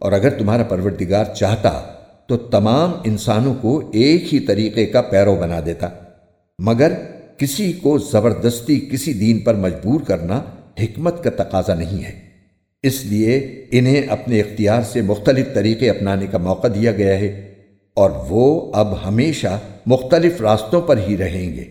اور اگر تمہارا پروردگار چاہتا تو تمام انسانوں کو ایک ہی طریقے کا پیرو بنا دیتا۔ مگر کسی کو زبردستی کسی دین پر مجبور کرنا حکمت کا تقاضا نہیں ہے۔ اس لیے انہیں اپنے اختیار سے مختلف طریقے اپنانے کا موقع دیا گیا ہے اور وہ اب ہمیشہ مختلف راستوں پر ہی رہیں گے۔